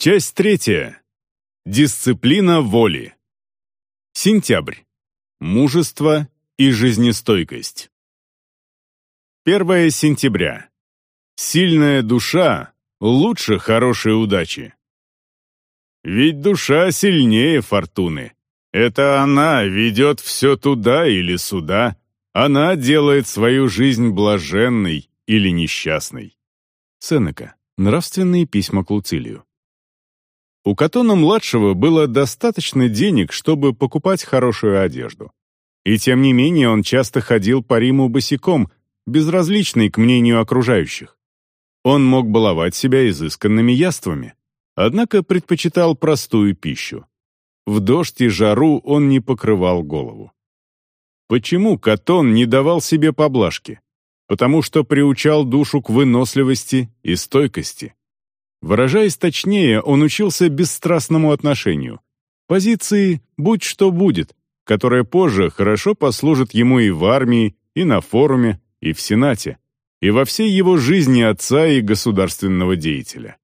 Часть третья. Дисциплина воли. Сентябрь. Мужество и жизнестойкость. 1 сентября. Сильная душа лучше хорошей удачи. Ведь душа сильнее фортуны. Это она ведет все туда или сюда. Она делает свою жизнь блаженной или несчастной. Сенека. Нравственные письма к Луцилию. У Катона-младшего было достаточно денег, чтобы покупать хорошую одежду. И тем не менее он часто ходил по Риму босиком, безразличный к мнению окружающих. Он мог баловать себя изысканными яствами, однако предпочитал простую пищу. В дождь и жару он не покрывал голову. Почему Катон не давал себе поблажки? Потому что приучал душу к выносливости и стойкости. Выражаясь точнее, он учился бесстрастному отношению. Позиции «будь что будет», которая позже хорошо послужит ему и в армии, и на форуме, и в Сенате, и во всей его жизни отца и государственного деятеля.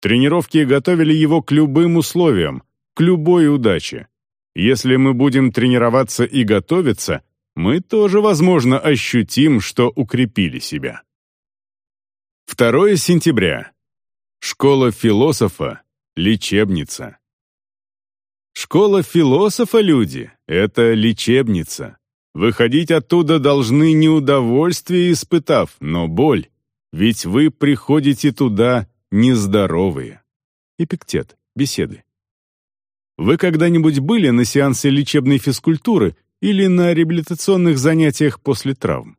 Тренировки готовили его к любым условиям, к любой удаче. Если мы будем тренироваться и готовиться, мы тоже, возможно, ощутим, что укрепили себя. 2 сентября. Школа философа — лечебница. Школа философа, люди, — это лечебница. Выходить оттуда должны не удовольствие испытав, но боль, ведь вы приходите туда нездоровые. Эпиктет. Беседы. Вы когда-нибудь были на сеансе лечебной физкультуры или на реабилитационных занятиях после травм?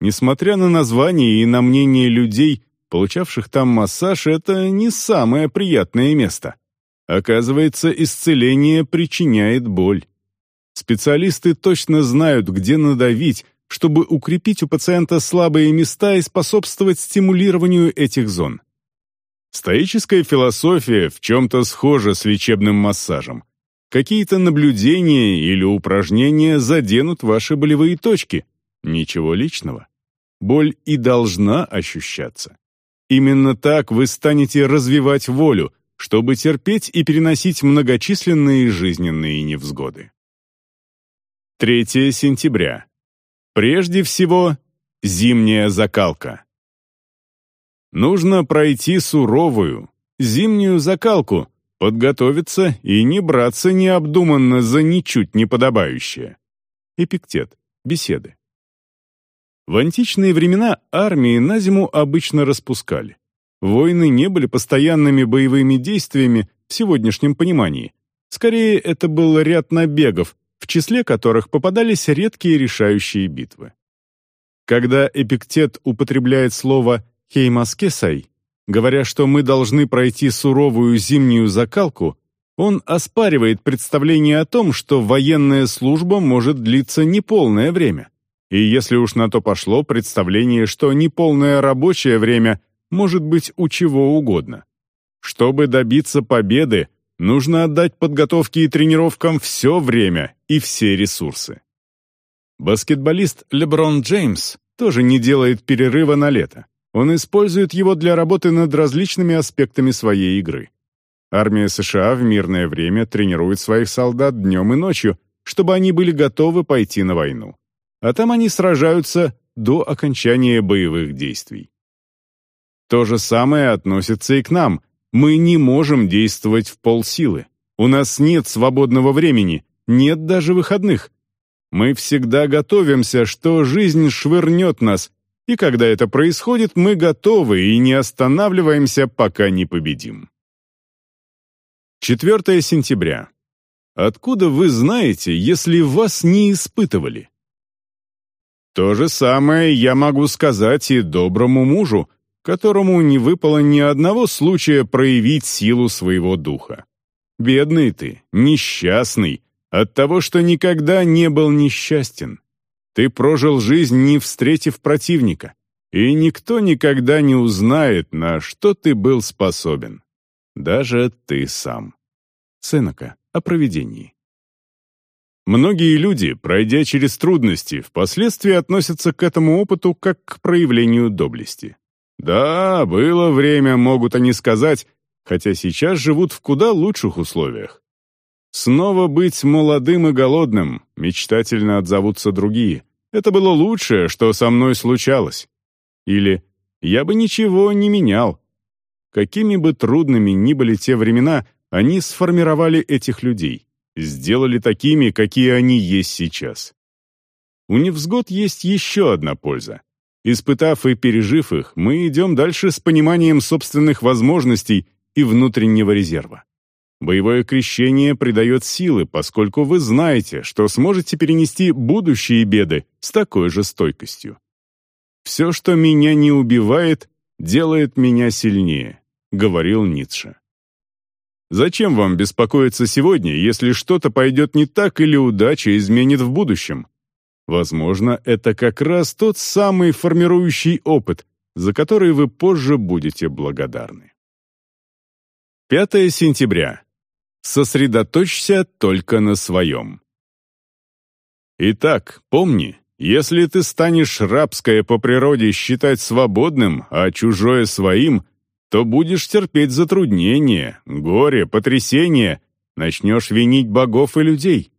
Несмотря на название и на мнение людей, получавших там массаж, это не самое приятное место. Оказывается, исцеление причиняет боль. Специалисты точно знают, где надавить, чтобы укрепить у пациента слабые места и способствовать стимулированию этих зон. Стоическая философия в чем-то схожа с лечебным массажем. Какие-то наблюдения или упражнения заденут ваши болевые точки. Ничего личного. Боль и должна ощущаться. Именно так вы станете развивать волю, чтобы терпеть и переносить многочисленные жизненные невзгоды. 3 сентября. Прежде всего, зимняя закалка. Нужно пройти суровую, зимнюю закалку, подготовиться и не браться необдуманно за ничуть не подобающее. Эпиктет. Беседы. В античные времена армии на зиму обычно распускали. Войны не были постоянными боевыми действиями в сегодняшнем понимании. Скорее, это был ряд набегов, в числе которых попадались редкие решающие битвы. Когда Эпиктет употребляет слово «хеймаскесай», говоря, что мы должны пройти суровую зимнюю закалку, он оспаривает представление о том, что военная служба может длиться неполное время. И если уж на то пошло представление, что неполное рабочее время может быть у чего угодно. Чтобы добиться победы, нужно отдать подготовке и тренировкам все время и все ресурсы. Баскетболист Леброн Джеймс тоже не делает перерыва на лето. Он использует его для работы над различными аспектами своей игры. Армия США в мирное время тренирует своих солдат днем и ночью, чтобы они были готовы пойти на войну а там они сражаются до окончания боевых действий. То же самое относится и к нам. Мы не можем действовать в полсилы. У нас нет свободного времени, нет даже выходных. Мы всегда готовимся, что жизнь швырнет нас, и когда это происходит, мы готовы и не останавливаемся, пока не победим. 4 сентября. Откуда вы знаете, если вас не испытывали? То же самое я могу сказать и доброму мужу, которому не выпало ни одного случая проявить силу своего духа. Бедный ты, несчастный, от того, что никогда не был несчастен. Ты прожил жизнь, не встретив противника, и никто никогда не узнает, на что ты был способен. Даже ты сам. Сенека о провидении. Многие люди, пройдя через трудности, впоследствии относятся к этому опыту как к проявлению доблести. Да, было время, могут они сказать, хотя сейчас живут в куда лучших условиях. Снова быть молодым и голодным, мечтательно отзовутся другие. Это было лучшее, что со мной случалось. Или «я бы ничего не менял». Какими бы трудными ни были те времена, они сформировали этих людей, сделали такими, какие они есть сейчас. У невзгод есть еще одна польза. Испытав и пережив их, мы идем дальше с пониманием собственных возможностей и внутреннего резерва. Боевое крещение придает силы, поскольку вы знаете, что сможете перенести будущие беды с такой же стойкостью. «Все, что меня не убивает, делает меня сильнее», — говорил Ницше. Зачем вам беспокоиться сегодня, если что-то пойдет не так или удача изменит в будущем? Возможно, это как раз тот самый формирующий опыт, за который вы позже будете благодарны. 5 сентября. Сосредоточься только на своем. Итак, помни, если ты станешь рабское по природе считать свободным, а чужое своим, то будешь терпеть затруднения, горе, потрясения, начнешь винить богов и людей.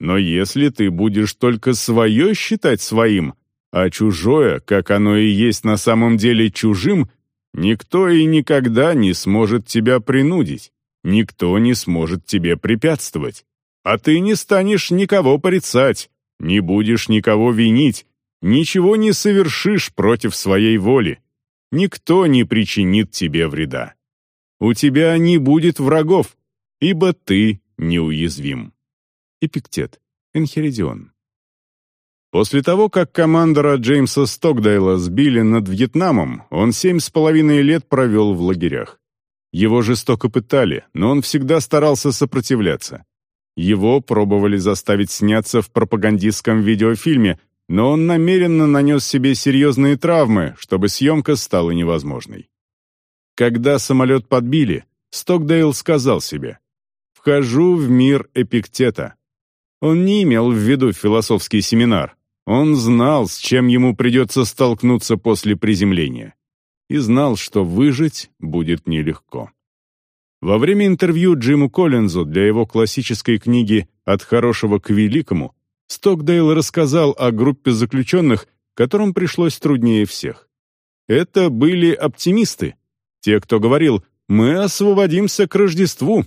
Но если ты будешь только свое считать своим, а чужое, как оно и есть на самом деле чужим, никто и никогда не сможет тебя принудить, никто не сможет тебе препятствовать. А ты не станешь никого порицать, не будешь никого винить, ничего не совершишь против своей воли. Никто не причинит тебе вреда. У тебя не будет врагов, ибо ты неуязвим. Эпиктет. Энхеридион. После того, как командора Джеймса Стокдейла сбили над Вьетнамом, он семь с половиной лет провел в лагерях. Его жестоко пытали, но он всегда старался сопротивляться. Его пробовали заставить сняться в пропагандистском видеофильме, но он намеренно нанес себе серьезные травмы, чтобы съемка стала невозможной. Когда самолет подбили, Стокдейл сказал себе «Вхожу в мир Эпиктета». Он не имел в виду философский семинар. Он знал, с чем ему придется столкнуться после приземления. И знал, что выжить будет нелегко. Во время интервью Джиму Коллинзу для его классической книги «От хорошего к великому» Стокдейл рассказал о группе заключенных, которым пришлось труднее всех. Это были оптимисты, те, кто говорил «мы освободимся к Рождеству».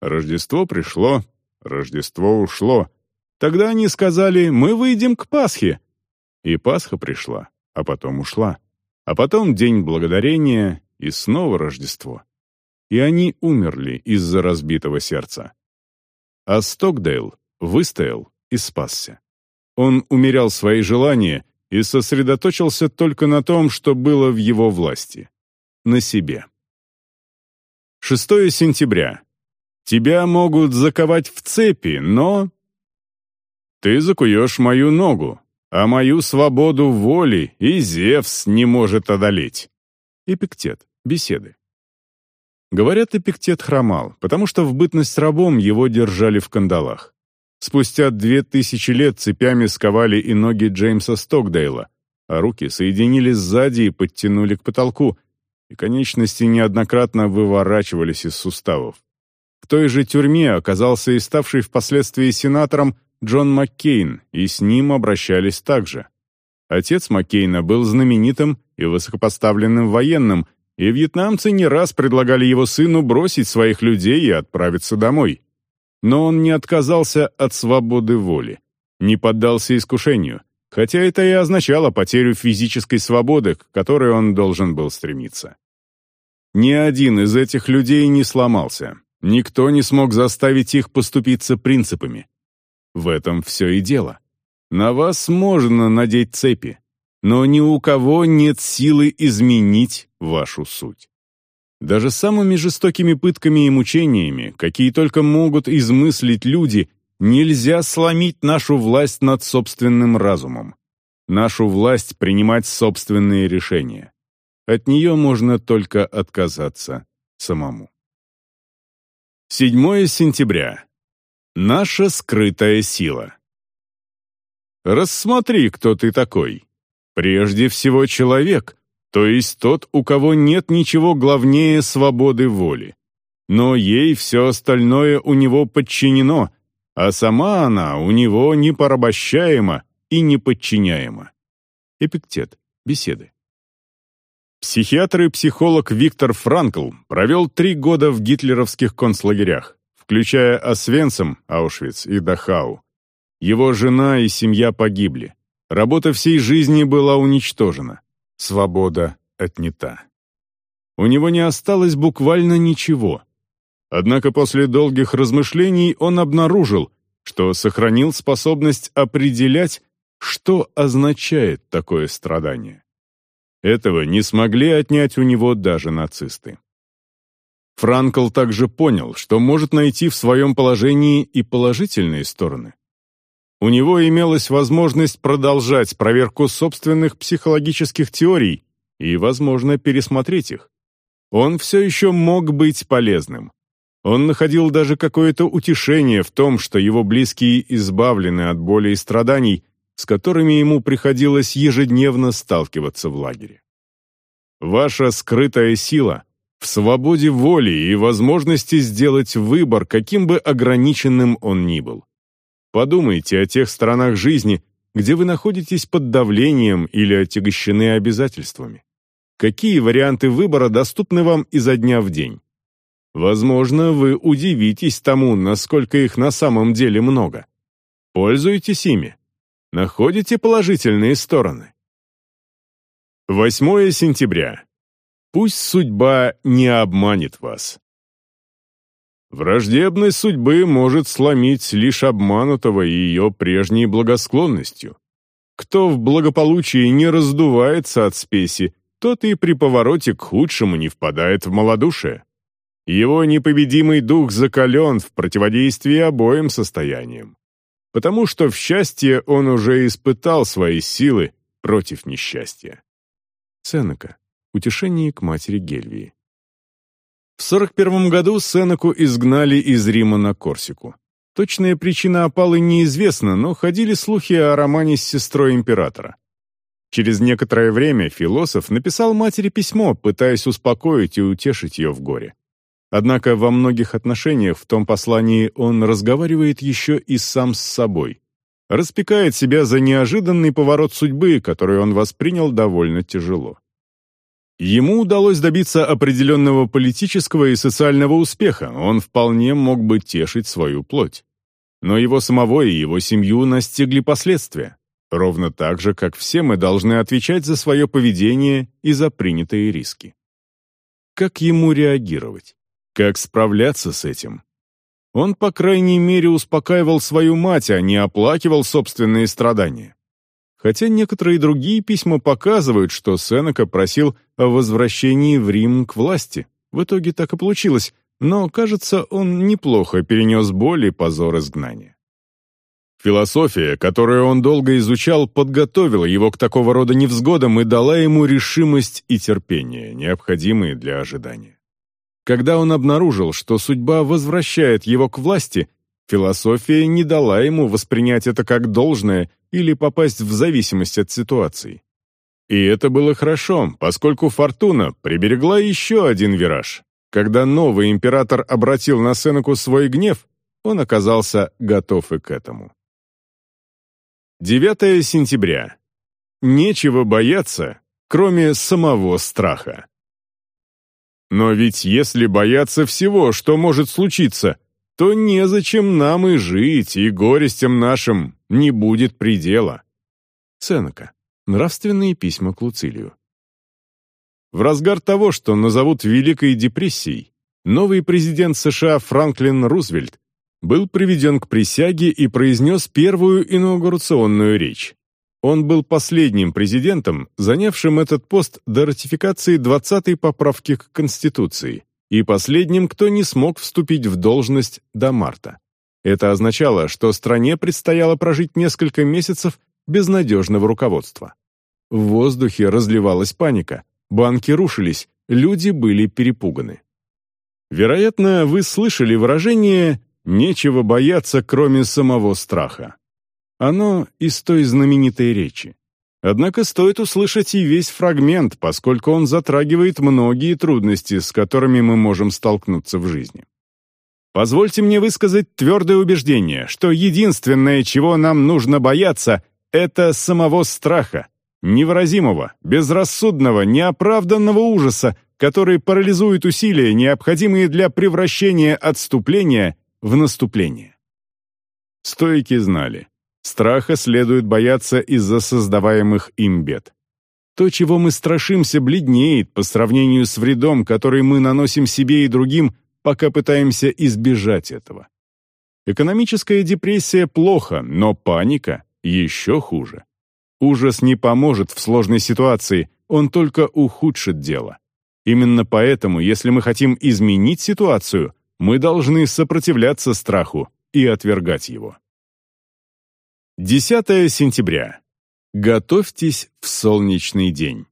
Рождество пришло, Рождество ушло. Тогда они сказали «Мы выйдем к Пасхе». И Пасха пришла, а потом ушла. А потом День Благодарения и снова Рождество. И они умерли из-за разбитого сердца. А Стокдейл выстоял и спасся. Он умерял свои желания и сосредоточился только на том, что было в его власти. На себе. 6 сентября. Тебя могут заковать в цепи, но... Ты закуешь мою ногу, а мою свободу воли и Зевс не может одолеть. Эпиктет. Беседы. Говорят, Эпиктет хромал, потому что в бытность рабом его держали в кандалах. Спустя две тысячи лет цепями сковали и ноги Джеймса Стокдейла, а руки соединились сзади и подтянули к потолку, и конечности неоднократно выворачивались из суставов. В той же тюрьме оказался и ставший впоследствии сенатором Джон Маккейн, и с ним обращались также. Отец Маккейна был знаменитым и высокопоставленным военным, и вьетнамцы не раз предлагали его сыну бросить своих людей и отправиться домой. Но он не отказался от свободы воли, не поддался искушению, хотя это и означало потерю физической свободы, к которой он должен был стремиться. Ни один из этих людей не сломался, Никто не смог заставить их поступиться принципами. В этом все и дело. На вас можно надеть цепи, но ни у кого нет силы изменить вашу суть. Даже самыми жестокими пытками и мучениями, какие только могут измыслить люди, нельзя сломить нашу власть над собственным разумом, нашу власть принимать собственные решения. От нее можно только отказаться самому. 7 сентября. Наша скрытая сила. Рассмотри, кто ты такой. Прежде всего человек, то есть тот, у кого нет ничего главнее свободы воли. Но ей все остальное у него подчинено, а сама она у него непорабощаема и неподчиняема. Эпиктет. Беседы. Психиатр и психолог Виктор Франкл провел три года в гитлеровских концлагерях, включая Освенцим, Аушвиц и Дахау. Его жена и семья погибли. Работа всей жизни была уничтожена. Свобода отнята. У него не осталось буквально ничего. Однако после долгих размышлений он обнаружил, что сохранил способность определять, что означает такое страдание. Этого не смогли отнять у него даже нацисты. Франкл также понял, что может найти в своем положении и положительные стороны. У него имелась возможность продолжать проверку собственных психологических теорий и, возможно, пересмотреть их. Он все еще мог быть полезным. Он находил даже какое-то утешение в том, что его близкие избавлены от боли и страданий, с которыми ему приходилось ежедневно сталкиваться в лагере. Ваша скрытая сила в свободе воли и возможности сделать выбор, каким бы ограниченным он ни был. Подумайте о тех сторонах жизни, где вы находитесь под давлением или отягощены обязательствами. Какие варианты выбора доступны вам изо дня в день? Возможно, вы удивитесь тому, насколько их на самом деле много. Пользуйтесь ими. Находите положительные стороны. 8 сентября. Пусть судьба не обманет вас. Враждебность судьбы может сломить лишь обманутого ее прежней благосклонностью. Кто в благополучии не раздувается от спеси, тот и при повороте к худшему не впадает в малодушие. Его непобедимый дух закален в противодействии обоим состояниям потому что в счастье он уже испытал свои силы против несчастья. Сенека. Утешение к матери Гельвии. В 41 году Сенеку изгнали из Рима на Корсику. Точная причина опалы неизвестна, но ходили слухи о романе с сестрой императора. Через некоторое время философ написал матери письмо, пытаясь успокоить и утешить ее в горе. Однако во многих отношениях в том послании он разговаривает еще и сам с собой. Распекает себя за неожиданный поворот судьбы, который он воспринял довольно тяжело. Ему удалось добиться определенного политического и социального успеха, он вполне мог бы тешить свою плоть. Но его самого и его семью настигли последствия, ровно так же, как все мы должны отвечать за свое поведение и за принятые риски. Как ему реагировать? Как справляться с этим? Он, по крайней мере, успокаивал свою мать, а не оплакивал собственные страдания. Хотя некоторые другие письма показывают, что Сенека просил о возвращении в Рим к власти. В итоге так и получилось, но, кажется, он неплохо перенес боль и позор изгнания. Философия, которую он долго изучал, подготовила его к такого рода невзгодам и дала ему решимость и терпение, необходимые для ожидания. Когда он обнаружил, что судьба возвращает его к власти, философия не дала ему воспринять это как должное или попасть в зависимость от ситуации. И это было хорошо, поскольку Фортуна приберегла еще один вираж. Когда новый император обратил на Сенеку свой гнев, он оказался готов и к этому. 9 сентября. Нечего бояться, кроме самого страха. Но ведь если бояться всего, что может случиться, то незачем нам и жить, и горестям нашим не будет предела. Сенека. Нравственные письма к Луцилию. В разгар того, что назовут Великой депрессией, новый президент США Франклин Рузвельт был приведен к присяге и произнес первую инаугурационную речь. Он был последним президентом, занявшим этот пост до ратификации 20-й поправки к Конституции, и последним, кто не смог вступить в должность до марта. Это означало, что стране предстояло прожить несколько месяцев без надежного руководства. В воздухе разливалась паника, банки рушились, люди были перепуганы. Вероятно, вы слышали выражение «нечего бояться, кроме самого страха». Оно из той знаменитой речи. Однако стоит услышать и весь фрагмент, поскольку он затрагивает многие трудности, с которыми мы можем столкнуться в жизни. Позвольте мне высказать твердое убеждение, что единственное, чего нам нужно бояться, это самого страха, невыразимого, безрассудного, неоправданного ужаса, который парализует усилия, необходимые для превращения отступления в наступление. Стоики знали, страха следует бояться из-за создаваемых им бед. То, чего мы страшимся, бледнеет по сравнению с вредом, который мы наносим себе и другим, пока пытаемся избежать этого. Экономическая депрессия плохо, но паника еще хуже. Ужас не поможет в сложной ситуации, он только ухудшит дело. Именно поэтому, если мы хотим изменить ситуацию, мы должны сопротивляться страху и отвергать его. 10 сентября. Готовьтесь в солнечный день.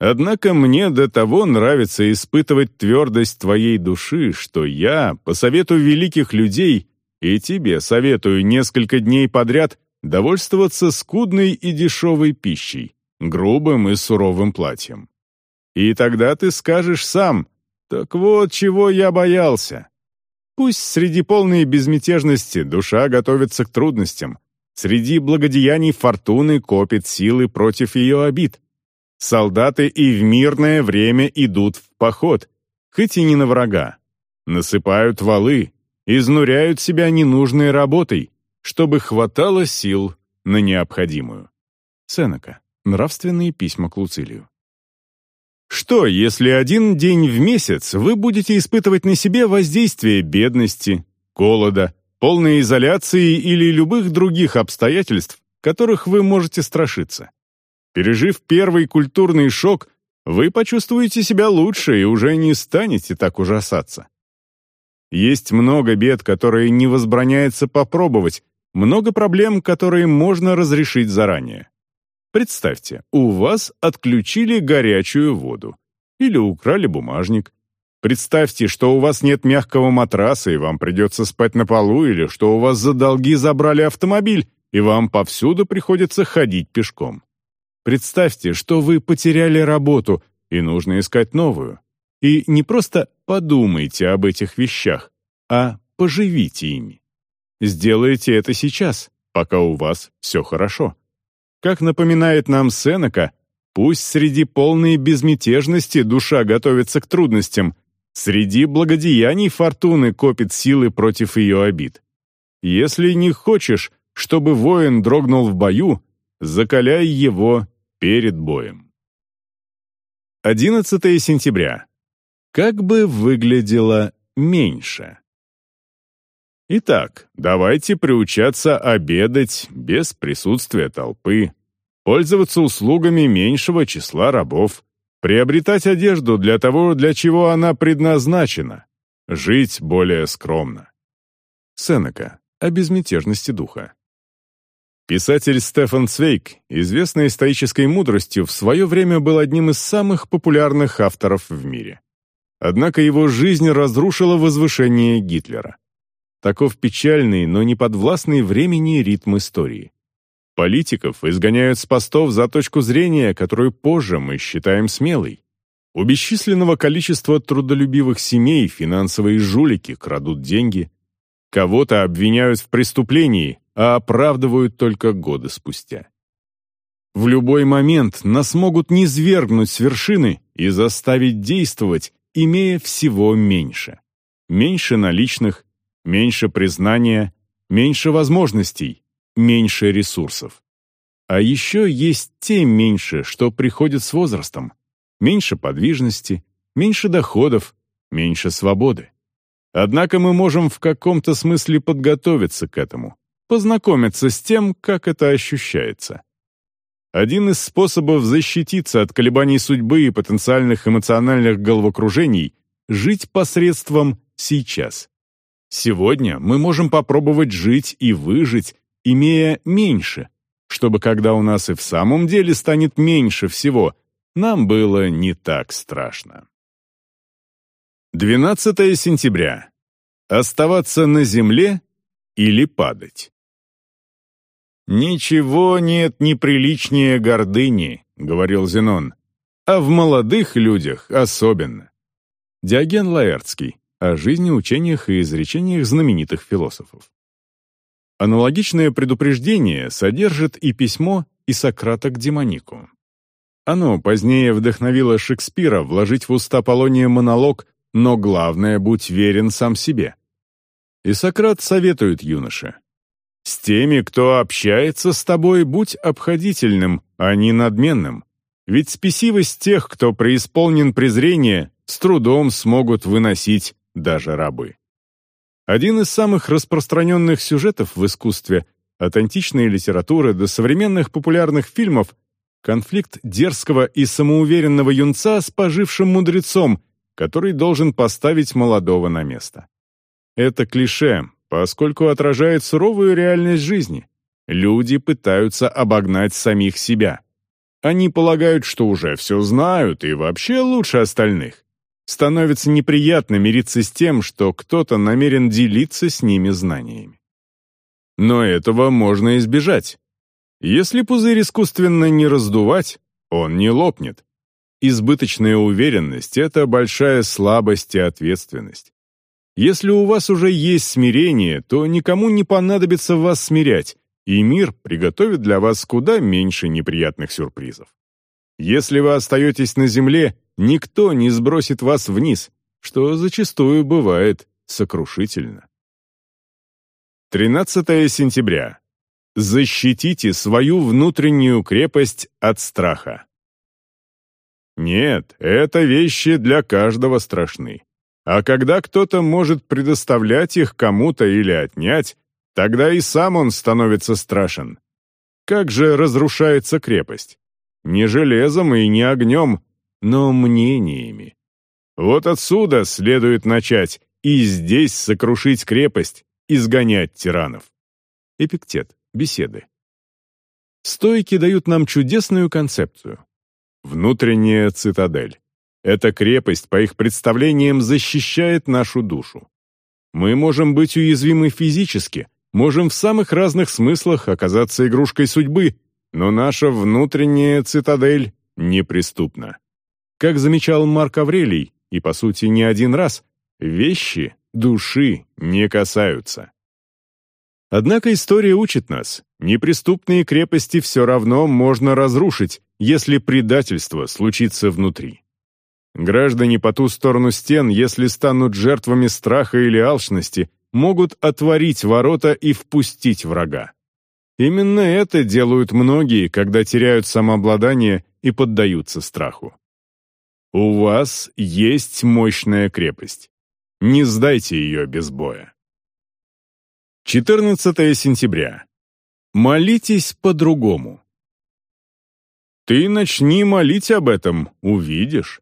Однако мне до того нравится испытывать твердость твоей души, что я, по совету великих людей, и тебе советую несколько дней подряд довольствоваться скудной и дешевой пищей, грубым и суровым платьем. И тогда ты скажешь сам, так вот чего я боялся. Пусть среди полной безмятежности душа готовится к трудностям, среди благодеяний фортуны копит силы против ее обид. Солдаты и в мирное время идут в поход, хоть и не на врага. Насыпают валы, изнуряют себя ненужной работой, чтобы хватало сил на необходимую. Сенека. Нравственные письма к Луцилию. Что, если один день в месяц вы будете испытывать на себе воздействие бедности, голода, полной изоляции или любых других обстоятельств, которых вы можете страшиться? Пережив первый культурный шок, вы почувствуете себя лучше и уже не станете так ужасаться. Есть много бед, которые не возбраняется попробовать, много проблем, которые можно разрешить заранее. Представьте, у вас отключили горячую воду. Или украли бумажник. Представьте, что у вас нет мягкого матраса, и вам придется спать на полу, или что у вас за долги забрали автомобиль, и вам повсюду приходится ходить пешком. Представьте, что вы потеряли работу, и нужно искать новую. И не просто подумайте об этих вещах, а поживите ими. Сделайте это сейчас, пока у вас все хорошо. Как напоминает нам Сенека, пусть среди полной безмятежности душа готовится к трудностям, среди благодеяний фортуны копит силы против ее обид. Если не хочешь, чтобы воин дрогнул в бою, закаляй его перед боем. 11 сентября. Как бы выглядело меньше? Итак, давайте приучаться обедать без присутствия толпы, пользоваться услугами меньшего числа рабов, приобретать одежду для того, для чего она предназначена, жить более скромно. Сенека. О безмятежности духа. Писатель Стефан Цвейк, известный стоической мудростью, в свое время был одним из самых популярных авторов в мире. Однако его жизнь разрушила возвышение Гитлера. Таков печальный, но не подвластный времени ритм истории. Политиков изгоняют с постов за точку зрения, которую позже мы считаем смелой. У бесчисленного количества трудолюбивых семей финансовые жулики крадут деньги. Кого-то обвиняют в преступлении, а оправдывают только годы спустя. В любой момент нас могут низвергнуть с вершины и заставить действовать, имея всего меньше. Меньше наличных, меньше признания, меньше возможностей, меньше ресурсов. А еще есть те меньше, что приходят с возрастом. Меньше подвижности, меньше доходов, меньше свободы. Однако мы можем в каком-то смысле подготовиться к этому, познакомиться с тем, как это ощущается. Один из способов защититься от колебаний судьбы и потенциальных эмоциональных головокружений — жить посредством «сейчас». Сегодня мы можем попробовать жить и выжить, имея меньше, чтобы когда у нас и в самом деле станет меньше всего, нам было не так страшно. 12 сентября. Оставаться на земле или падать? «Ничего нет неприличнее гордыни», — говорил Зенон, «а в молодых людях особенно». Диоген Лаэртский о жизни, учениях и изречениях знаменитых философов. Аналогичное предупреждение содержит и письмо Исократа к Демонику. Оно позднее вдохновило Шекспира вложить в уста Полония монолог «Но главное, будь верен сам себе». И Сократ советует юноше «С теми, кто общается с тобой, будь обходительным, а не надменным. Ведь спесивость тех, кто преисполнен презрения, с трудом смогут выносить даже рабы». Один из самых распространенных сюжетов в искусстве, от античной литературы до современных популярных фильмов, конфликт дерзкого и самоуверенного юнца с пожившим мудрецом, который должен поставить молодого на место. Это клише, поскольку отражает суровую реальность жизни. Люди пытаются обогнать самих себя. Они полагают, что уже все знают и вообще лучше остальных становится неприятно мириться с тем, что кто-то намерен делиться с ними знаниями. Но этого можно избежать. Если пузырь искусственно не раздувать, он не лопнет. Избыточная уверенность — это большая слабость и ответственность. Если у вас уже есть смирение, то никому не понадобится вас смирять, и мир приготовит для вас куда меньше неприятных сюрпризов. Если вы остаетесь на земле, никто не сбросит вас вниз, что зачастую бывает сокрушительно. 13 сентября. Защитите свою внутреннюю крепость от страха. Нет, это вещи для каждого страшны. А когда кто-то может предоставлять их кому-то или отнять, тогда и сам он становится страшен. Как же разрушается крепость? Не железом и не огнем, но мнениями. Вот отсюда следует начать и здесь сокрушить крепость, изгонять тиранов. Эпиктет. Беседы. Стойки дают нам чудесную концепцию. Внутренняя цитадель. Эта крепость, по их представлениям, защищает нашу душу. Мы можем быть уязвимы физически, можем в самых разных смыслах оказаться игрушкой судьбы, но наша внутренняя цитадель неприступна. Как замечал Марк Аврелий, и по сути не один раз, вещи души не касаются. Однако история учит нас, неприступные крепости все равно можно разрушить, если предательство случится внутри. Граждане по ту сторону стен, если станут жертвами страха или алчности, могут отворить ворота и впустить врага. Именно это делают многие, когда теряют самообладание и поддаются страху. У вас есть мощная крепость. Не сдайте ее без боя. 14 сентября. Молитесь по-другому. Ты начни молить об этом, увидишь.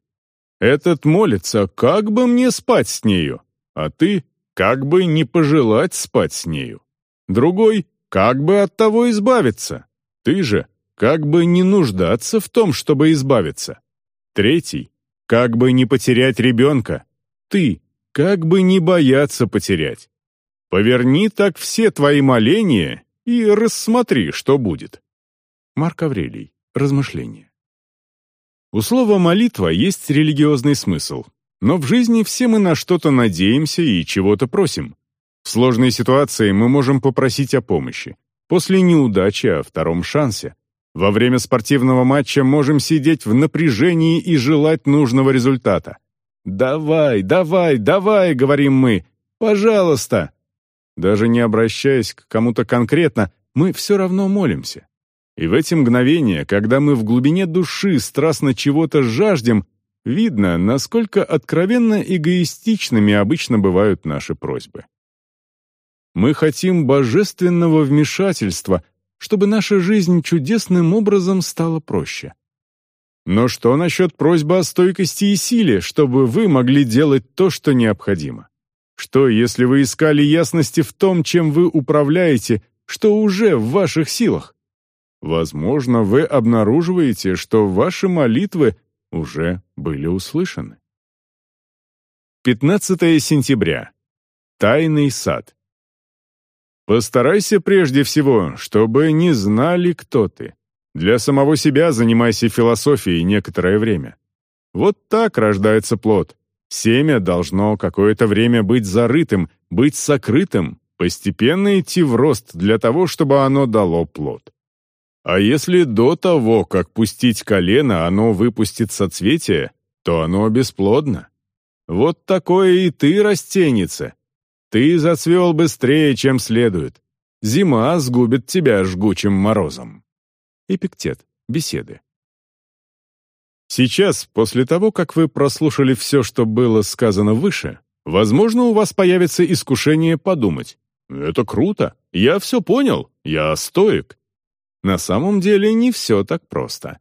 Этот молится, как бы мне спать с нею, а ты, как бы не пожелать спать с нею. Другой, как бы от того избавиться. Ты же, как бы не нуждаться в том, чтобы избавиться. Третий, как бы не потерять ребенка. Ты, как бы не бояться потерять. Поверни так все твои моления и рассмотри, что будет. Марк Аврелий. Размышления. У слова «молитва» есть религиозный смысл, но в жизни все мы на что-то надеемся и чего-то просим. В сложной ситуации мы можем попросить о помощи. После неудачи о втором шансе. Во время спортивного матча можем сидеть в напряжении и желать нужного результата. «Давай, давай, давай», — говорим мы, — «пожалуйста». Даже не обращаясь к кому-то конкретно, мы все равно молимся. И в эти мгновения, когда мы в глубине души страстно чего-то жаждем, видно, насколько откровенно эгоистичными обычно бывают наши просьбы. Мы хотим божественного вмешательства, чтобы наша жизнь чудесным образом стала проще. Но что насчет просьбы о стойкости и силе, чтобы вы могли делать то, что необходимо? Что, если вы искали ясности в том, чем вы управляете, что уже в ваших силах? Возможно, вы обнаруживаете, что ваши молитвы уже были услышаны. 15 сентября. Тайный сад. Постарайся прежде всего, чтобы не знали, кто ты. Для самого себя занимайся философией некоторое время. Вот так рождается плод. Семя должно какое-то время быть зарытым, быть сокрытым, постепенно идти в рост для того, чтобы оно дало плод. А если до того, как пустить колено, оно выпустит соцветие, то оно бесплодно. Вот такое и ты, растеница. Ты зацвел быстрее, чем следует. Зима сгубит тебя жгучим морозом. Эпиктет. Беседы. Сейчас, после того, как вы прослушали все, что было сказано выше, возможно, у вас появится искушение подумать. «Это круто! Я все понял! Я стоик!» На самом деле не все так просто.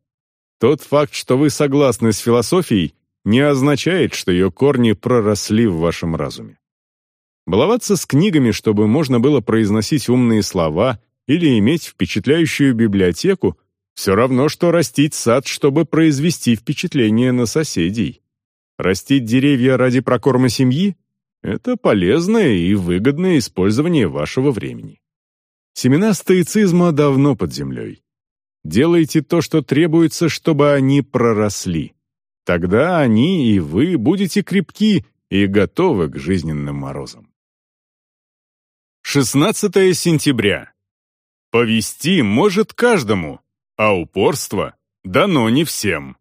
Тот факт, что вы согласны с философией, не означает, что ее корни проросли в вашем разуме. Баловаться с книгами, чтобы можно было произносить умные слова или иметь впечатляющую библиотеку, все равно, что растить сад, чтобы произвести впечатление на соседей. Растить деревья ради прокорма семьи — это полезное и выгодное использование вашего времени. Семена стоицизма давно под землей. Делайте то, что требуется, чтобы они проросли. Тогда они и вы будете крепки и готовы к жизненным морозам. 16 сентября. Повести может каждому, а упорство дано не всем.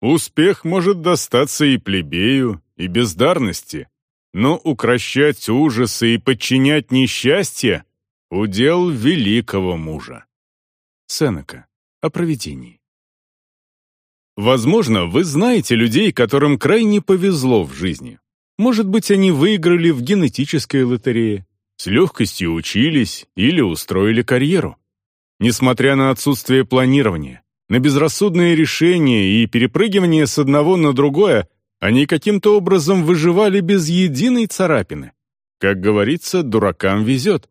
Успех может достаться и плебею, и бездарности, но укращать ужасы и подчинять несчастье — удел великого мужа. Сенека. О провидении. Возможно, вы знаете людей, которым крайне повезло в жизни. Может быть, они выиграли в генетической лотерее, с легкостью учились или устроили карьеру. Несмотря на отсутствие планирования, на безрассудные решения и перепрыгивание с одного на другое, они каким-то образом выживали без единой царапины. Как говорится, дуракам везет.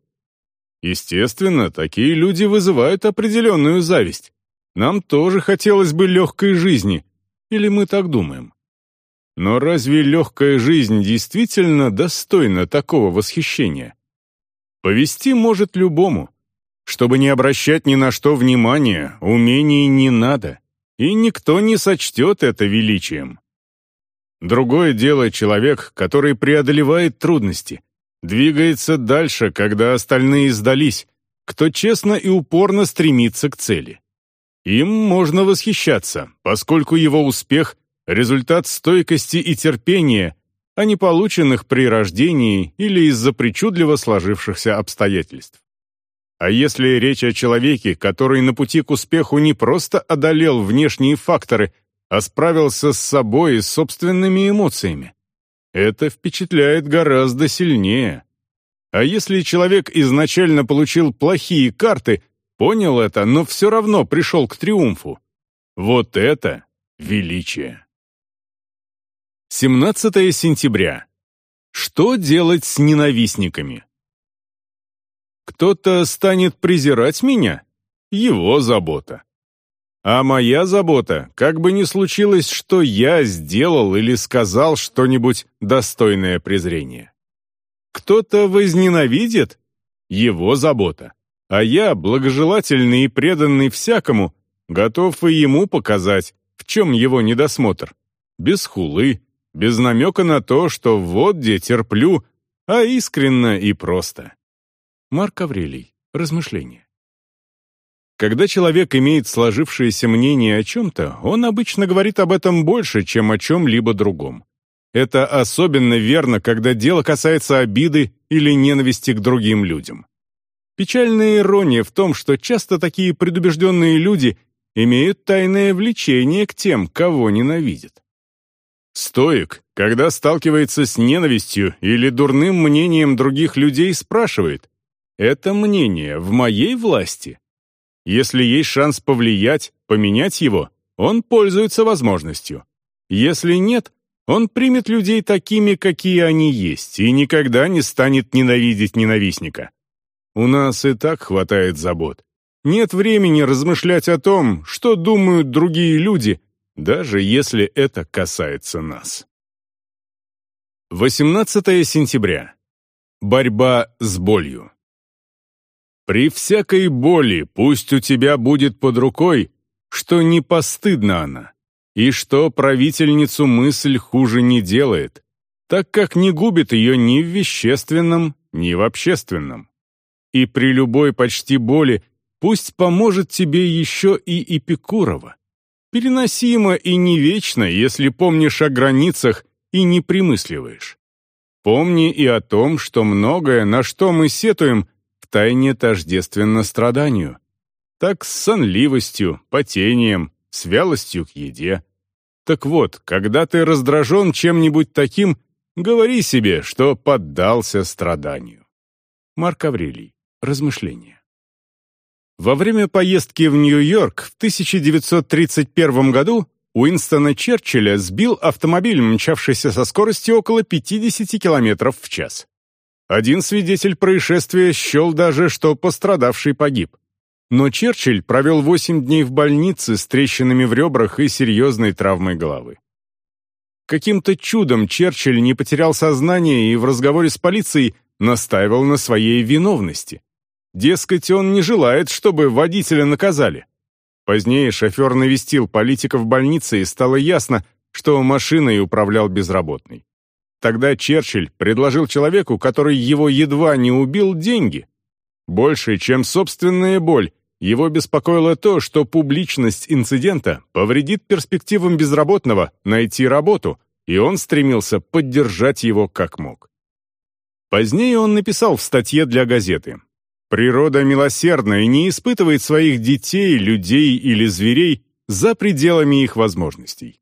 Естественно, такие люди вызывают определенную зависть. Нам тоже хотелось бы легкой жизни. Или мы так думаем? Но разве легкая жизнь действительно достойна такого восхищения? Повести может любому. Чтобы не обращать ни на что внимания, умений не надо, и никто не сочтет это величием. Другое дело человек, который преодолевает трудности, двигается дальше, когда остальные сдались, кто честно и упорно стремится к цели. Им можно восхищаться, поскольку его успех — результат стойкости и терпения, а не полученных при рождении или из-за причудливо сложившихся обстоятельств. А если речь о человеке, который на пути к успеху не просто одолел внешние факторы, а справился с собой и собственными эмоциями? Это впечатляет гораздо сильнее. А если человек изначально получил плохие карты, понял это, но все равно пришел к триумфу? Вот это величие. 17 сентября. Что делать с ненавистниками? Кто-то станет презирать меня? Его забота. А моя забота, как бы ни случилось, что я сделал или сказал что-нибудь достойное презрения. Кто-то возненавидит? Его забота. А я, благожелательный и преданный всякому, готов и ему показать, в чем его недосмотр. Без хулы, без намека на то, что вот где терплю, а искренно и просто. Марк Аврелий. Размышления. Когда человек имеет сложившееся мнение о чем-то, он обычно говорит об этом больше, чем о чем-либо другом. Это особенно верно, когда дело касается обиды или ненависти к другим людям. Печальная ирония в том, что часто такие предубежденные люди имеют тайное влечение к тем, кого ненавидят. Стоик, когда сталкивается с ненавистью или дурным мнением других людей, спрашивает, «Это мнение в моей власти?» Если есть шанс повлиять, поменять его, он пользуется возможностью. Если нет, он примет людей такими, какие они есть, и никогда не станет ненавидеть ненавистника. У нас и так хватает забот. Нет времени размышлять о том, что думают другие люди, даже если это касается нас. 18 сентября. Борьба с болью. При всякой боли пусть у тебя будет под рукой, что не постыдна она, и что правительницу мысль хуже не делает, так как не губит ее ни в вещественном, ни в общественном. И при любой почти боли пусть поможет тебе еще и Эпикурова. Переносимо и не вечно, если помнишь о границах и не примысливаешь. Помни и о том, что многое, на что мы сетуем, втайне тождественно страданию. Так с сонливостью, потением, с вялостью к еде. Так вот, когда ты раздражен чем-нибудь таким, говори себе, что поддался страданию. Марк Аврелий. Размышления. Во время поездки в Нью-Йорк в 1931 году Уинстона Черчилля сбил автомобиль, мчавшийся со скоростью около 50 км в час. Один свидетель происшествия счел даже, что пострадавший погиб. Но Черчилль провел 8 дней в больнице с трещинами в ребрах и серьезной травмой головы. Каким-то чудом Черчилль не потерял сознание и в разговоре с полицией настаивал на своей виновности. Дескать, он не желает, чтобы водителя наказали. Позднее шофер навестил политика в больнице и стало ясно, что машиной управлял безработный. Тогда Черчилль предложил человеку, который его едва не убил, деньги. Больше, чем собственная боль, его беспокоило то, что публичность инцидента повредит перспективам безработного найти работу, и он стремился поддержать его как мог. Позднее он написал в статье для газеты Природа милосердна и не испытывает своих детей, людей или зверей за пределами их возможностей.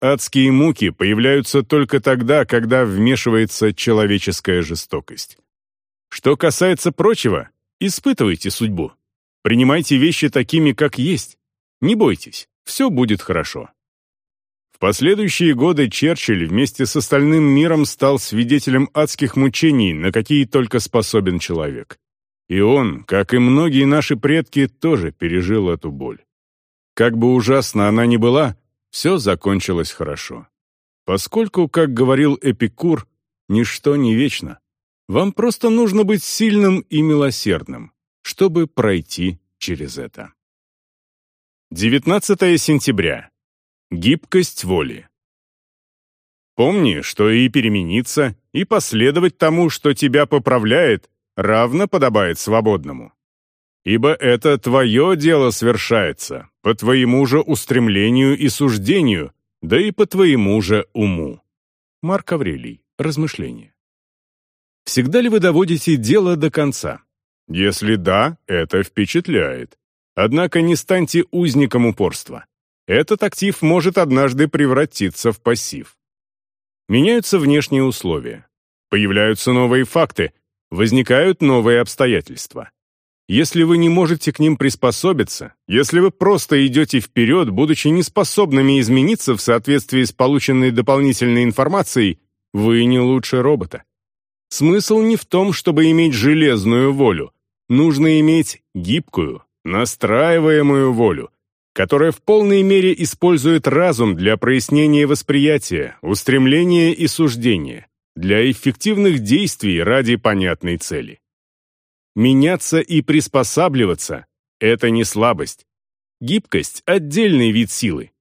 Адские муки появляются только тогда, когда вмешивается человеческая жестокость. Что касается прочего, испытывайте судьбу. Принимайте вещи такими, как есть. Не бойтесь, все будет хорошо. В последующие годы Черчилль вместе с остальным миром стал свидетелем адских мучений, на какие только способен человек. И он, как и многие наши предки, тоже пережил эту боль. Как бы ужасно она ни была, все закончилось хорошо. Поскольку, как говорил Эпикур, ничто не вечно, вам просто нужно быть сильным и милосердным, чтобы пройти через это. 19 сентября. Гибкость воли. Помни, что и перемениться, и последовать тому, что тебя поправляет, равно подобает свободному. Ибо это твое дело свершается, по твоему же устремлению и суждению, да и по твоему же уму. Марк Аврелий. Размышления. Всегда ли вы доводите дело до конца? Если да, это впечатляет. Однако не станьте узником упорства. Этот актив может однажды превратиться в пассив. Меняются внешние условия. Появляются новые факты, возникают новые обстоятельства. Если вы не можете к ним приспособиться, если вы просто идете вперед, будучи неспособными измениться в соответствии с полученной дополнительной информацией, вы не лучше робота. Смысл не в том, чтобы иметь железную волю. Нужно иметь гибкую, настраиваемую волю, которая в полной мере использует разум для прояснения восприятия, устремления и суждения, для эффективных действий ради понятной цели. Меняться и приспосабливаться — это не слабость. Гибкость — отдельный вид силы.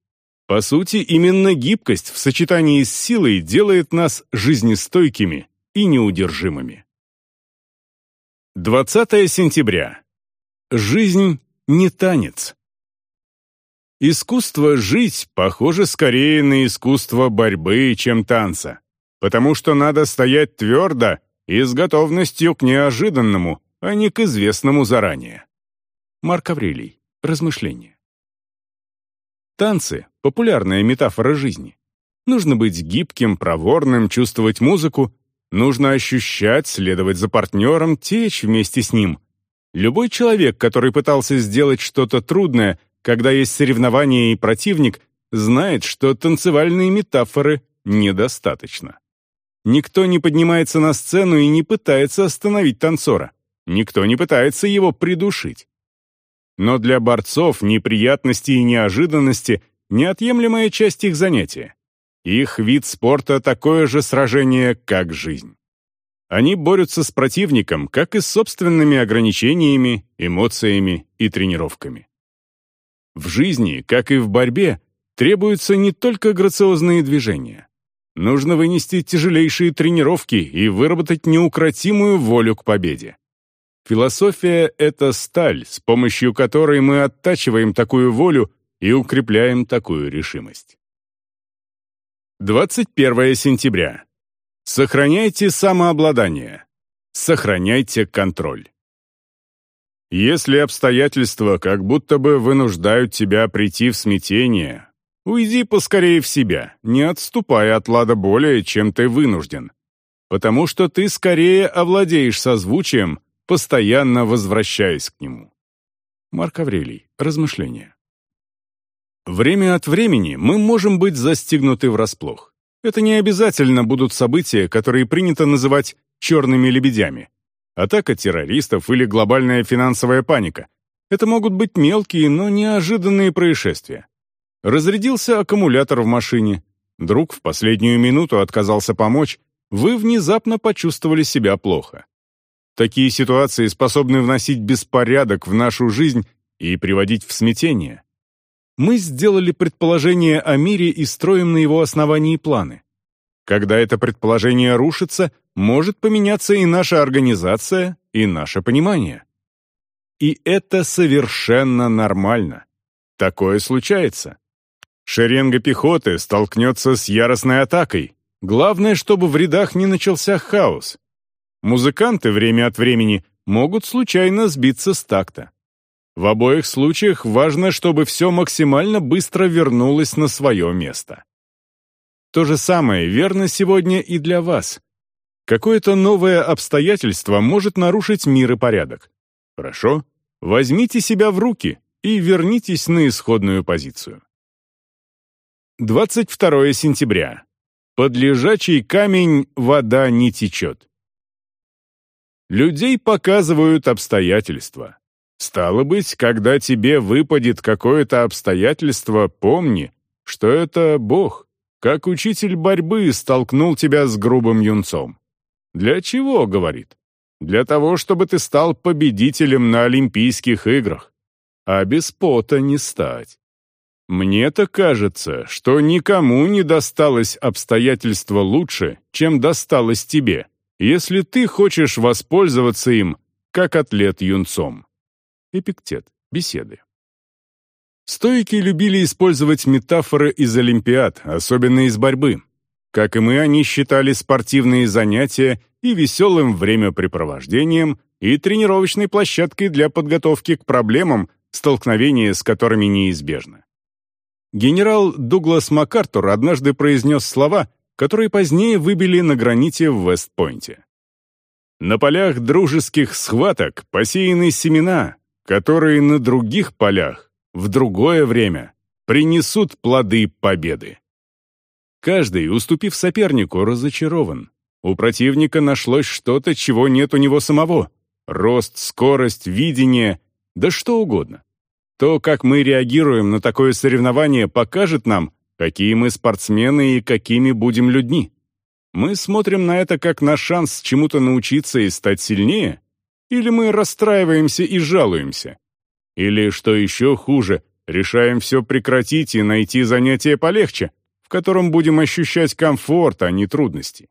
По сути, именно гибкость в сочетании с силой делает нас жизнестойкими и неудержимыми. 20 сентября. Жизнь не танец. Искусство жить похоже скорее на искусство борьбы, чем танца потому что надо стоять твердо и с готовностью к неожиданному, а не к известному заранее. Марк Аврелий. Размышления. Танцы — популярная метафора жизни. Нужно быть гибким, проворным, чувствовать музыку, нужно ощущать, следовать за партнером, течь вместе с ним. Любой человек, который пытался сделать что-то трудное, когда есть соревнование и противник, знает, что танцевальные метафоры недостаточно. Никто не поднимается на сцену и не пытается остановить танцора. Никто не пытается его придушить. Но для борцов неприятности и неожиданности — неотъемлемая часть их занятия. Их вид спорта — такое же сражение, как жизнь. Они борются с противником, как и с собственными ограничениями, эмоциями и тренировками. В жизни, как и в борьбе, требуются не только грациозные движения. Нужно вынести тяжелейшие тренировки и выработать неукротимую волю к победе. Философия — это сталь, с помощью которой мы оттачиваем такую волю и укрепляем такую решимость. 21 сентября. Сохраняйте самообладание. Сохраняйте контроль. Если обстоятельства как будто бы вынуждают тебя прийти в смятение, уйди поскорее в себя, не отступая от лада более, чем ты вынужден. Потому что ты скорее овладеешь созвучием, постоянно возвращаясь к нему. Марк Аврелий. Размышления. Время от времени мы можем быть застигнуты врасплох. Это не обязательно будут события, которые принято называть «черными лебедями». Атака террористов или глобальная финансовая паника. Это могут быть мелкие, но неожиданные происшествия. Разрядился аккумулятор в машине. Друг в последнюю минуту отказался помочь. Вы внезапно почувствовали себя плохо. Такие ситуации способны вносить беспорядок в нашу жизнь и приводить в смятение мы сделали предположение о мире и строим на его основании планы. Когда это предположение рушится, может поменяться и наша организация, и наше понимание. И это совершенно нормально. Такое случается. Шеренга пехоты столкнется с яростной атакой. Главное, чтобы в рядах не начался хаос. Музыканты время от времени могут случайно сбиться с такта. В обоих случаях важно, чтобы все максимально быстро вернулось на свое место. То же самое верно сегодня и для вас. Какое-то новое обстоятельство может нарушить мир и порядок. Хорошо, возьмите себя в руки и вернитесь на исходную позицию. 22 сентября. Под лежачий камень вода не течет. Людей показывают обстоятельства. Стало быть, когда тебе выпадет какое-то обстоятельство, помни, что это Бог, как учитель борьбы, столкнул тебя с грубым юнцом. Для чего, говорит? Для того, чтобы ты стал победителем на Олимпийских играх. А без пота не стать. Мне-то кажется, что никому не досталось обстоятельство лучше, чем досталось тебе, если ты хочешь воспользоваться им, как атлет юнцом. Эпиктет. Беседы. Стоики любили использовать метафоры из Олимпиад, особенно из борьбы. Как и мы, они считали спортивные занятия и веселым времяпрепровождением, и тренировочной площадкой для подготовки к проблемам, столкновения с которыми неизбежно. Генерал Дуглас МакАртур однажды произнес слова, которые позднее выбили на граните в Вестпойнте. «На полях дружеских схваток посеяны семена, которые на других полях, в другое время, принесут плоды победы. Каждый, уступив сопернику, разочарован. У противника нашлось что-то, чего нет у него самого. Рост, скорость, видение, да что угодно. То, как мы реагируем на такое соревнование, покажет нам, какие мы спортсмены и какими будем людьми. Мы смотрим на это как на шанс чему-то научиться и стать сильнее, или мы расстраиваемся и жалуемся? Или, что еще хуже, решаем все прекратить и найти занятие полегче, в котором будем ощущать комфорт, а не трудности?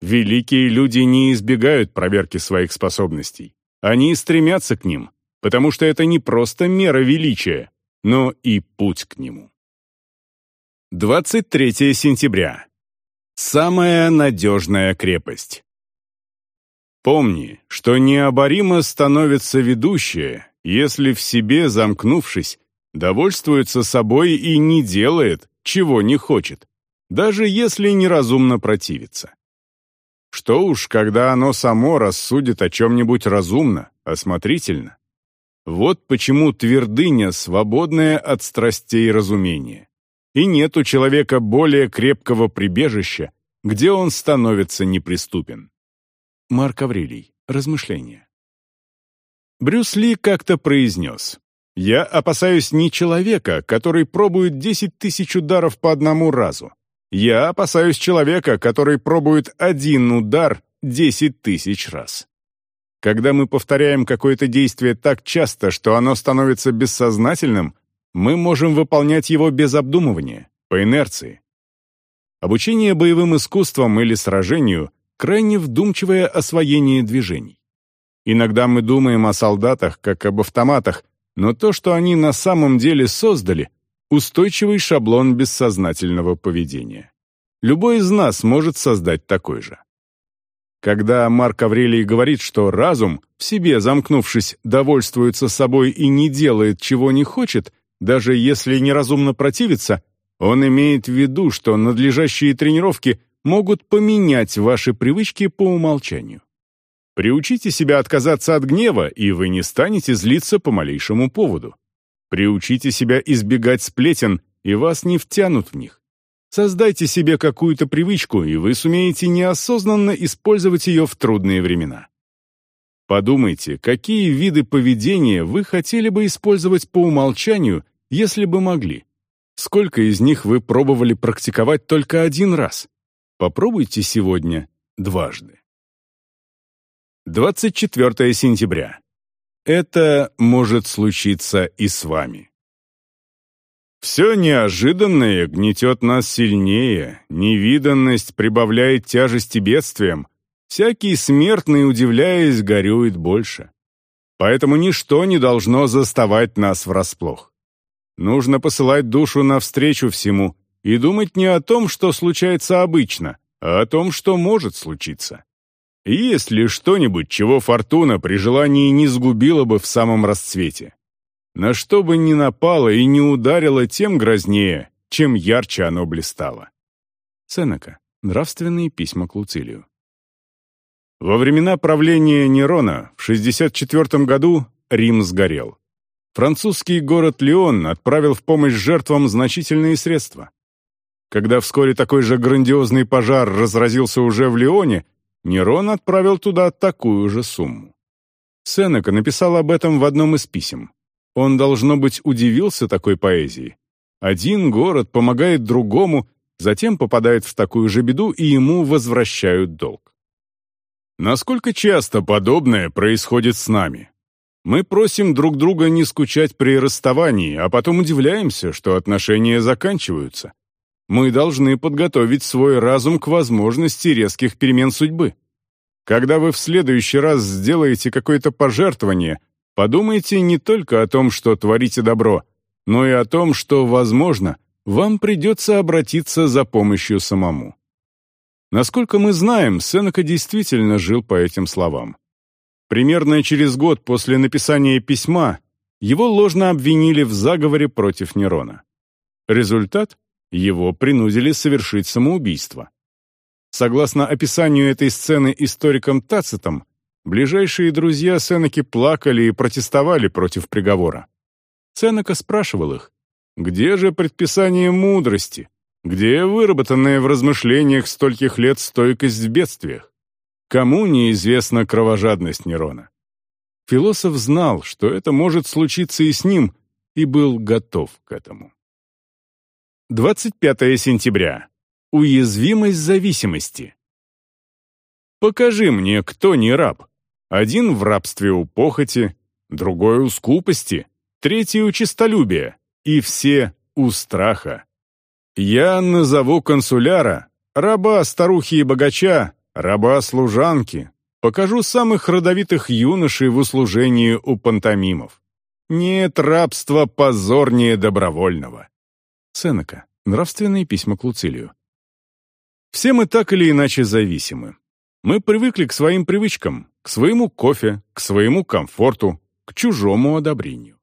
Великие люди не избегают проверки своих способностей. Они стремятся к ним, потому что это не просто мера величия, но и путь к нему. 23 сентября. Самая надежная крепость. Помни, что необоримо становится ведущее, если в себе, замкнувшись, довольствуется собой и не делает, чего не хочет, даже если неразумно противится. Что уж, когда оно само рассудит о чем-нибудь разумно, осмотрительно. Вот почему твердыня свободная от страстей разумения. И нет у человека более крепкого прибежища, где он становится неприступен. Марк Аврелий. Размышления. Брюс Ли как-то произнес. «Я опасаюсь не человека, который пробует 10 тысяч ударов по одному разу. Я опасаюсь человека, который пробует один удар 10 тысяч раз. Когда мы повторяем какое-то действие так часто, что оно становится бессознательным, мы можем выполнять его без обдумывания, по инерции. Обучение боевым искусствам или сражению – крайне вдумчивое освоение движений. Иногда мы думаем о солдатах, как об автоматах, но то, что они на самом деле создали – устойчивый шаблон бессознательного поведения. Любой из нас может создать такой же. Когда Марк Аврелий говорит, что разум, в себе замкнувшись, довольствуется собой и не делает, чего не хочет, даже если неразумно противится, он имеет в виду, что надлежащие тренировки могут поменять ваши привычки по умолчанию. Приучите себя отказаться от гнева, и вы не станете злиться по малейшему поводу. Приучите себя избегать сплетен, и вас не втянут в них. Создайте себе какую-то привычку, и вы сумеете неосознанно использовать ее в трудные времена. Подумайте, какие виды поведения вы хотели бы использовать по умолчанию, если бы могли. Сколько из них вы пробовали практиковать только один раз? Попробуйте сегодня дважды. 24 сентября. Это может случиться и с вами. Все неожиданное гнетет нас сильнее, невиданность прибавляет тяжести бедствиям, всякий смертный, удивляясь, горюет больше. Поэтому ничто не должно заставать нас врасплох. Нужно посылать душу навстречу всему и думать не о том, что случается обычно, а о том, что может случиться. Есть ли что-нибудь, чего фортуна при желании не сгубила бы в самом расцвете? На что бы ни напало и не ударило, тем грознее, чем ярче оно блистало. Сенека. Нравственные письма к Луцилию. Во времена правления Нерона в 64 году Рим сгорел. Французский город Лион отправил в помощь жертвам значительные средства. Когда вскоре такой же грандиозный пожар разразился уже в Лионе, Нерон отправил туда такую же сумму. Сенека написал об этом в одном из писем. Он, должно быть, удивился такой поэзии. Один город помогает другому, затем попадает в такую же беду, и ему возвращают долг. Насколько часто подобное происходит с нами? Мы просим друг друга не скучать при расставании, а потом удивляемся, что отношения заканчиваются. Мы должны подготовить свой разум к возможности резких перемен судьбы. Когда вы в следующий раз сделаете какое-то пожертвование – Подумайте не только о том, что творите добро, но и о том, что, возможно, вам придется обратиться за помощью самому. Насколько мы знаем, Сенека действительно жил по этим словам. Примерно через год после написания письма его ложно обвинили в заговоре против Нерона. Результат — его принудили совершить самоубийство. Согласно описанию этой сцены историком Тацитом, Ближайшие друзья Сенеки плакали и протестовали против приговора. Сенека спрашивал их, где же предписание мудрости, где выработанная в размышлениях стольких лет стойкость в бедствиях? Кому неизвестна кровожадность Нерона? Философ знал, что это может случиться и с ним, и был готов к этому. 25 сентября. Уязвимость зависимости. Покажи мне, кто не раб. Один в рабстве у похоти, другой у скупости, третий у честолюбия, и все у страха. Я назову консуляра, раба старухи и богача, раба служанки, покажу самых родовитых юношей в услужении у пантомимов. Нет рабства позорнее добровольного. Сенека. Нравственные письма к Луцилию. Все мы так или иначе зависимы. Мы привыкли к своим привычкам, к своему кофе, к своему комфорту, к чужому одобрению.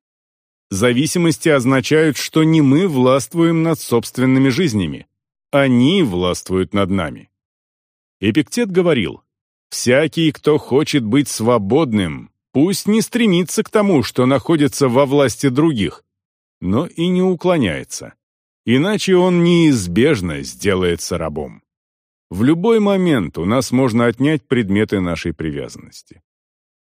Зависимости означают, что не мы властвуем над собственными жизнями, они властвуют над нами. Эпиктет говорил, «Всякий, кто хочет быть свободным, пусть не стремится к тому, что находится во власти других, но и не уклоняется, иначе он неизбежно сделается рабом». В любой момент у нас можно отнять предметы нашей привязанности.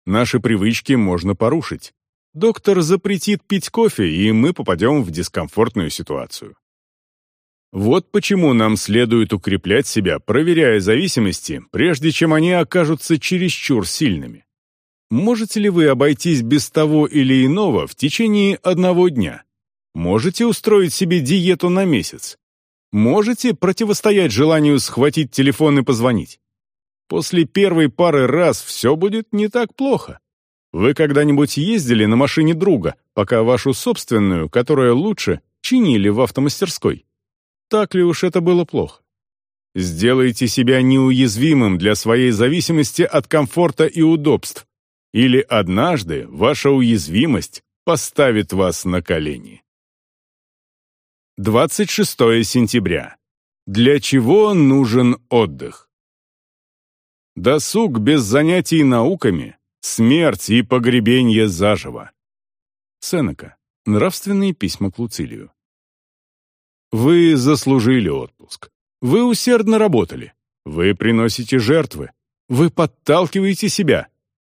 Наши привычки можно порушить. Доктор запретит пить кофе, и мы попадем в дискомфортную ситуацию. Вот почему нам следует укреплять себя, проверяя зависимости, прежде чем они окажутся чересчур сильными. Можете ли вы обойтись без того или иного в течение одного дня? Можете устроить себе диету на месяц? Можете противостоять желанию схватить телефон и позвонить? После первой пары раз все будет не так плохо. Вы когда-нибудь ездили на машине друга, пока вашу собственную, которая лучше, чинили в автомастерской? Так ли уж это было плохо? Сделайте себя неуязвимым для своей зависимости от комфорта и удобств, или однажды ваша уязвимость поставит вас на колени. 26 сентября. Для чего нужен отдых? Досуг без занятий науками Смерть и погребенье заживо. Сенека. Нравственные письма к Луцилию. Вы заслужили отпуск. Вы усердно работали. Вы приносите жертвы. Вы подталкиваете себя.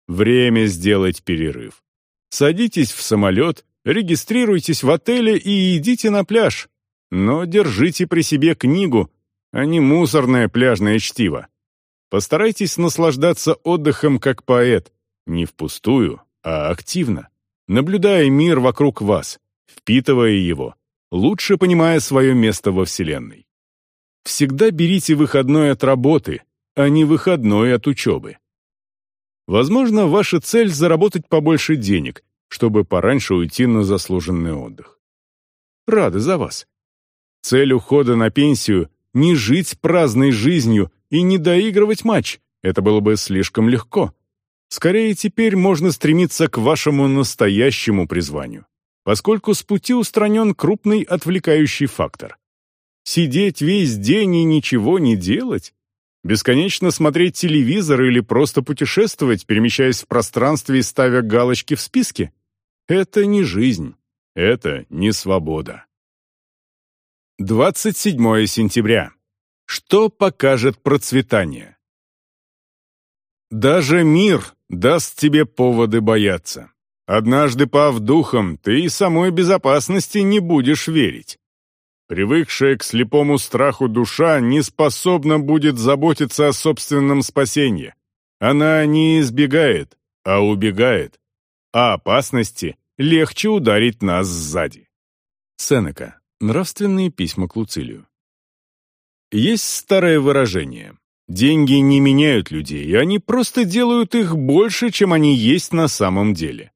Время сделать перерыв. Садитесь в самолет, регистрируйтесь в отеле и идите на пляж. Но держите при себе книгу, а не мусорное пляжное чтиво. Постарайтесь наслаждаться отдыхом как поэт, не впустую, а активно, наблюдая мир вокруг вас, впитывая его, лучше понимая свое место во Вселенной. Всегда берите выходной от работы, а не выходной от учебы. Возможно, ваша цель — заработать побольше денег, чтобы пораньше уйти на заслуженный отдых. Рады за вас. Цель ухода на пенсию — не жить праздной жизнью и не доигрывать матч. Это было бы слишком легко. Скорее, теперь можно стремиться к вашему настоящему призванию, поскольку с пути устранен крупный отвлекающий фактор. Сидеть весь день и ничего не делать? Бесконечно смотреть телевизор или просто путешествовать, перемещаясь в пространстве и ставя галочки в списке? Это не жизнь. Это не свобода. 27 сентября. Что покажет процветание? Даже мир даст тебе поводы бояться. Однажды пав духом, ты и самой безопасности не будешь верить. Привыкшая к слепому страху душа не способна будет заботиться о собственном спасении. Она не избегает, а убегает. А опасности легче ударить нас сзади. Сенека. Нравственные письма к Луцилию. Есть старое выражение Деньги не меняют людей, они просто делают их больше, чем они есть на самом деле.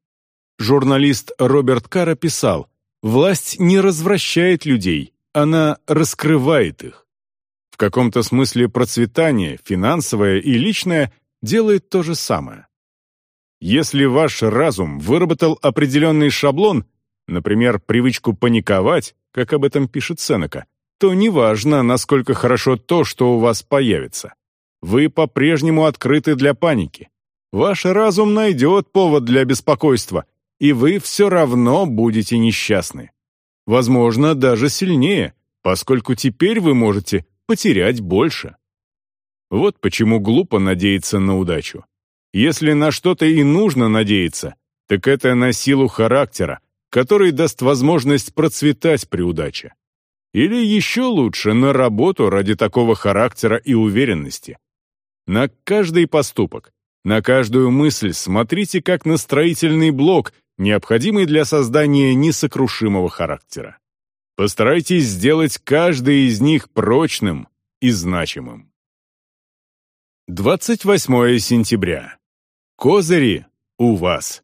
Журналист Роберт Кара писал, «Власть не развращает людей, она раскрывает их». В каком-то смысле процветание, финансовое и личное, делает то же самое. Если ваш разум выработал определенный шаблон, например, привычку паниковать, как об этом пишет Сенека, то неважно, насколько хорошо то, что у вас появится. Вы по-прежнему открыты для паники. Ваш разум найдет повод для беспокойства, и вы все равно будете несчастны. Возможно, даже сильнее, поскольку теперь вы можете потерять больше. Вот почему глупо надеяться на удачу. Если на что-то и нужно надеяться, так это на силу характера, который даст возможность процветать при удаче. Или еще лучше, на работу ради такого характера и уверенности. На каждый поступок, на каждую мысль смотрите как на строительный блок, необходимый для создания несокрушимого характера. Постарайтесь сделать каждый из них прочным и значимым. 28 сентября. Козыри у вас.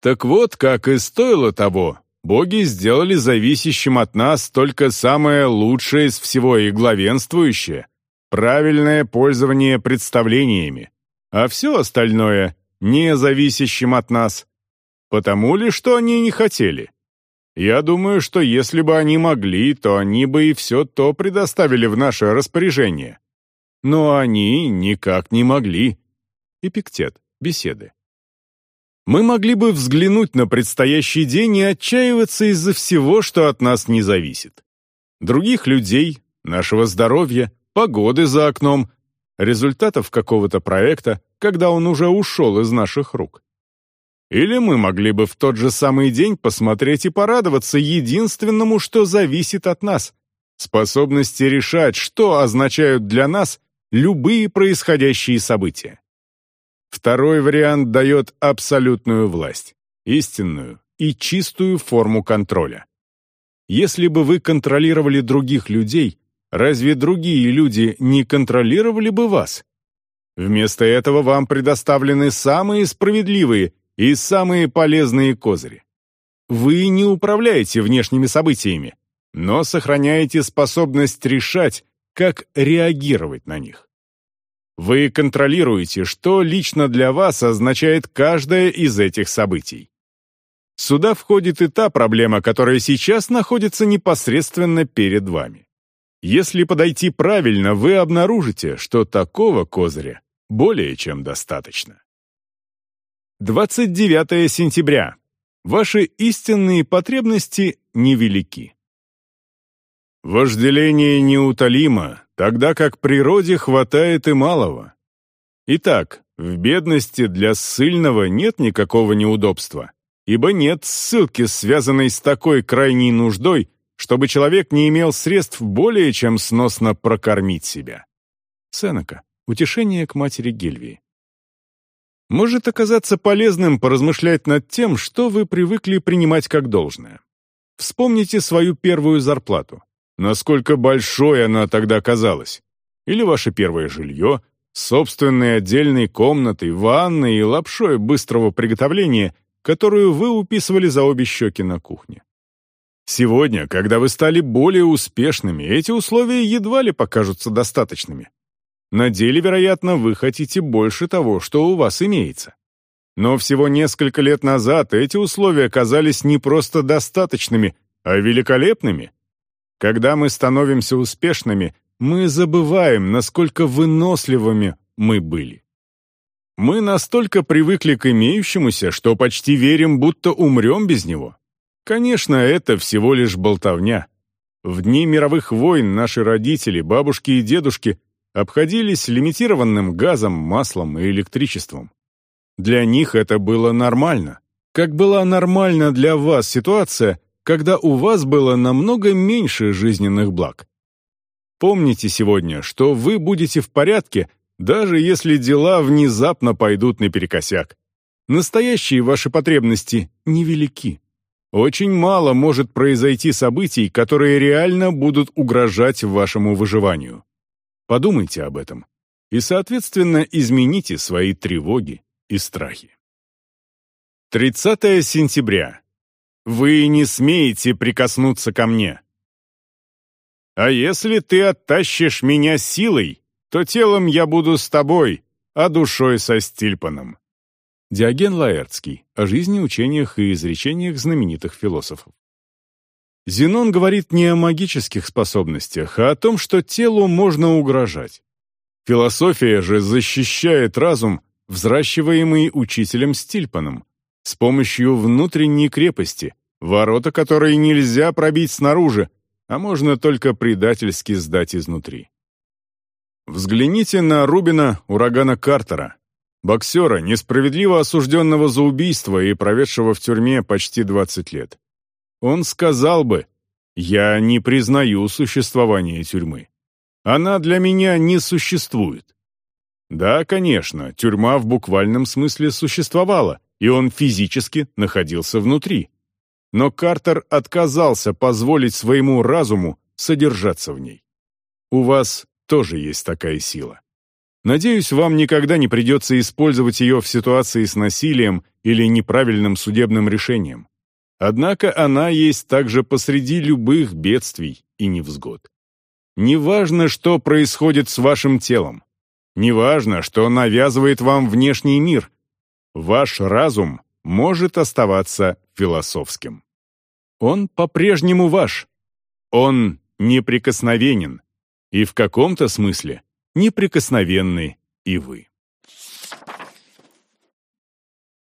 Так вот, как и стоило того, боги сделали зависящим от нас только самое лучшее из всего и главенствующее, правильное пользование представлениями, а все остальное не зависящим от нас. Потому ли, что они не хотели? Я думаю, что если бы они могли, то они бы и все то предоставили в наше распоряжение. Но они никак не могли. Эпиктет. Беседы. Мы могли бы взглянуть на предстоящий день и отчаиваться из-за всего, что от нас не зависит. Других людей, нашего здоровья, погоды за окном, результатов какого-то проекта, когда он уже ушел из наших рук. Или мы могли бы в тот же самый день посмотреть и порадоваться единственному, что зависит от нас, способности решать, что означают для нас любые происходящие события. Второй вариант дает абсолютную власть, истинную и чистую форму контроля. Если бы вы контролировали других людей, разве другие люди не контролировали бы вас? Вместо этого вам предоставлены самые справедливые и самые полезные козыри. Вы не управляете внешними событиями, но сохраняете способность решать, как реагировать на них. Вы контролируете, что лично для вас означает каждое из этих событий. Сюда входит и та проблема, которая сейчас находится непосредственно перед вами. Если подойти правильно, вы обнаружите, что такого козыря более чем достаточно. 29 сентября. Ваши истинные потребности невелики. Вожделение неутолимо, тогда как природе хватает и малого. Итак, в бедности для ссыльного нет никакого неудобства, ибо нет ссылки, связанной с такой крайней нуждой, чтобы человек не имел средств более чем сносно прокормить себя. Сенека. Утешение к матери Гельвии. Может оказаться полезным поразмышлять над тем, что вы привыкли принимать как должное. Вспомните свою первую зарплату. Насколько большой она тогда казалась. Или ваше первое жилье, собственной отдельной комнатой, ванной и лапшой быстрого приготовления, которую вы уписывали за обе щеки на кухне. Сегодня, когда вы стали более успешными, эти условия едва ли покажутся достаточными. На деле, вероятно, вы хотите больше того, что у вас имеется. Но всего несколько лет назад эти условия казались не просто достаточными, а великолепными. Когда мы становимся успешными, мы забываем, насколько выносливыми мы были. Мы настолько привыкли к имеющемуся, что почти верим, будто умрем без него. Конечно, это всего лишь болтовня. В дни мировых войн наши родители, бабушки и дедушки обходились лимитированным газом, маслом и электричеством. Для них это было нормально. Как была нормальна для вас ситуация, когда у вас было намного меньше жизненных благ. Помните сегодня, что вы будете в порядке, даже если дела внезапно пойдут наперекосяк. Настоящие ваши потребности невелики. Очень мало может произойти событий, которые реально будут угрожать вашему выживанию. Подумайте об этом и, соответственно, измените свои тревоги и страхи. 30 сентября. Вы не смеете прикоснуться ко мне. А если ты оттащишь меня силой, то телом я буду с тобой, а душой со Стильпаном. Диоген Лаэртский о жизни, учениях и изречениях знаменитых философов. Зенон говорит не о магических способностях, а о том, что телу можно угрожать. Философия же защищает разум, взращиваемый учителем Стильпаном, с помощью внутренней крепости, ворота которой нельзя пробить снаружи, а можно только предательски сдать изнутри. Взгляните на Рубина урагана Картера, боксера, несправедливо осужденного за убийство и проведшего в тюрьме почти 20 лет он сказал бы, «Я не признаю существование тюрьмы. Она для меня не существует». Да, конечно, тюрьма в буквальном смысле существовала, и он физически находился внутри. Но Картер отказался позволить своему разуму содержаться в ней. У вас тоже есть такая сила. Надеюсь, вам никогда не придется использовать ее в ситуации с насилием или неправильным судебным решением. Однако она есть также посреди любых бедствий и невзгод. Неважно, что происходит с вашим телом. Неважно, что навязывает вам внешний мир. Ваш разум может оставаться философским. Он по-прежнему ваш. Он неприкосновенен. И в каком-то смысле неприкосновенны и вы.